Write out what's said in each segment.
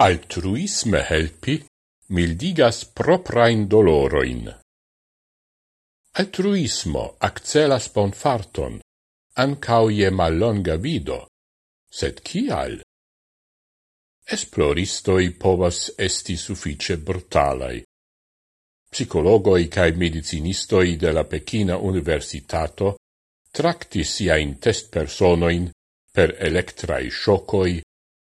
Altruisme helpi mildigas proprain doloroin. Altruismo accelas bonfarton, ancao je mallonga vido, sed kial? Esploristoi povas esti suffice brutalai. Psicologoi cae medicinistoi de la Pekina Universitato tractis siain test personoin per electrai shocoi,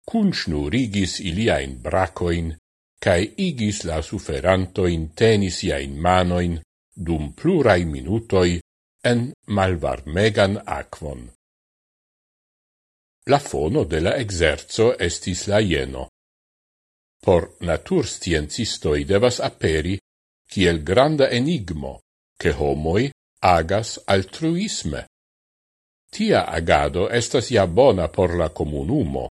cunsnurigis iliain bracoin, cae igis la suferantoin tenis iain manoin dum plurai minutoi en malvarmegan aquon. La fono de la exerzo estis la ieno. Por natur sciencistoi devas aperi kiel granda enigmo che homoi agas altruisme. Tia agado estas ja bona por la comunumo,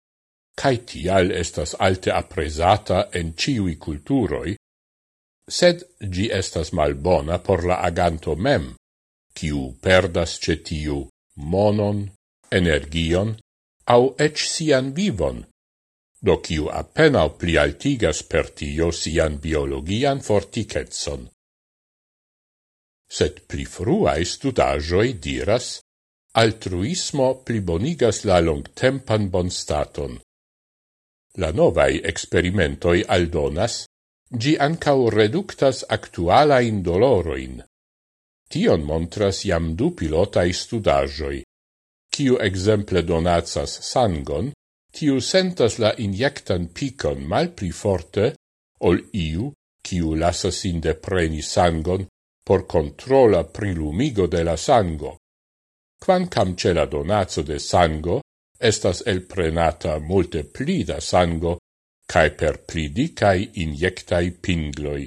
cae tial estas alte apresata en ciui culturoi, sed gi estas malbona por la aganto mem, ciu perdas cetiu monon, energion, au ec sian vivon, do kiu appenao plialtigas per tio sian biologian forticetson. Sed pli fruae studajoi diras, altruismo plibonigas la longtempan bonstaton la novai experimentoi aldonas, gi ancau reductas actualain doloroin. Tion montras jam du pilotai studajoi. Ciu exemple donatsas sangon, tiu sentas la injectan picon mal pli forte, ol iu, ciu lasas inde preni sangon, por controla prilumigo de la sango. Quancam ce la donatso de sango estas elprenata multe pli da sango cae per plidicae injectai pingloi.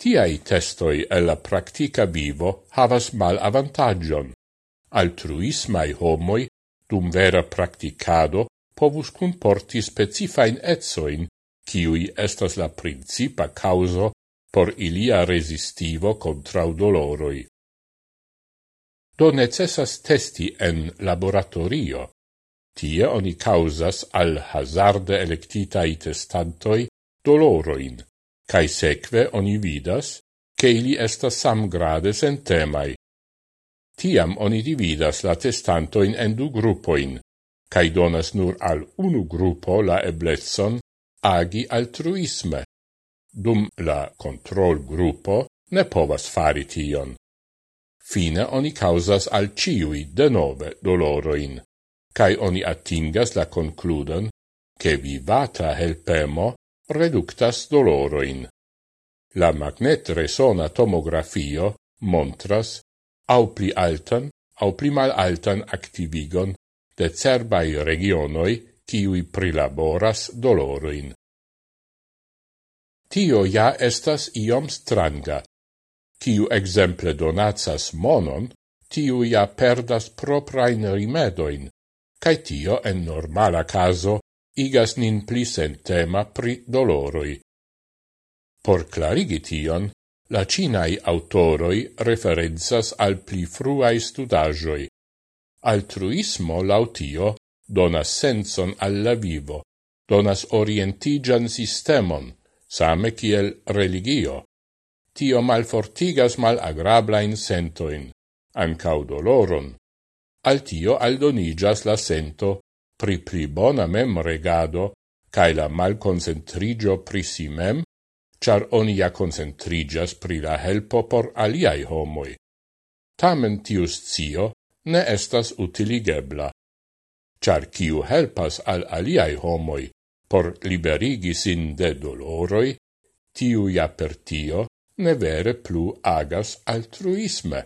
Tiai testoi el la practica vivo havas mal avantagion. Altruismai homoi, dum vera practicado, povus comporti specifain etsoin, ciui estas la principa causo por ilia resistivo contra doloroi do necessas testi en laboratorio. Tie oni causas al hazarde electitai testantoi doloroin, cae seque oni vidas che ili estas samgrade sentemai. Tiam oni dividas la testantoin en du gruppoin, cae donas nur al unu gruppo la eblezzon agi altruisme. Dum la control gruppo ne povas fari tion fine oni causas al ciui denove doloroin, cae oni attingas la concludon che vivata helpemo reductas doloroin. La magnet-resona tomografio montras au pli altan au pli mal altan activigon de cerbai regionoi ciui prilaboras doloroin. Tio ja estas iom stranga, Ciu exemple donatsas monon, tiu ja perdas proprain rimedoin, cae tio en normala caso igas nin pli sentema pri doloroi. Por clarigi tion, la cinai autoroi referenzas al pli fruai studagioi. Altruismo lautio donas senson alla vivo, donas orientigian sistemon, same kiel religio tio malfortigas malagreblain sentoin, ancau doloron. Al tio aldonigas la sento pri pli bona mem regado cae la malconcentrigio pri si mem, char onia concentrigas pri la helpo por aliai homoi. Tamen tius zio ne estas utiligebla, char kiu helpas al aliai homoi por liberigi sin de doloroi, tiu ja per tio ne vere plu agas altruisme,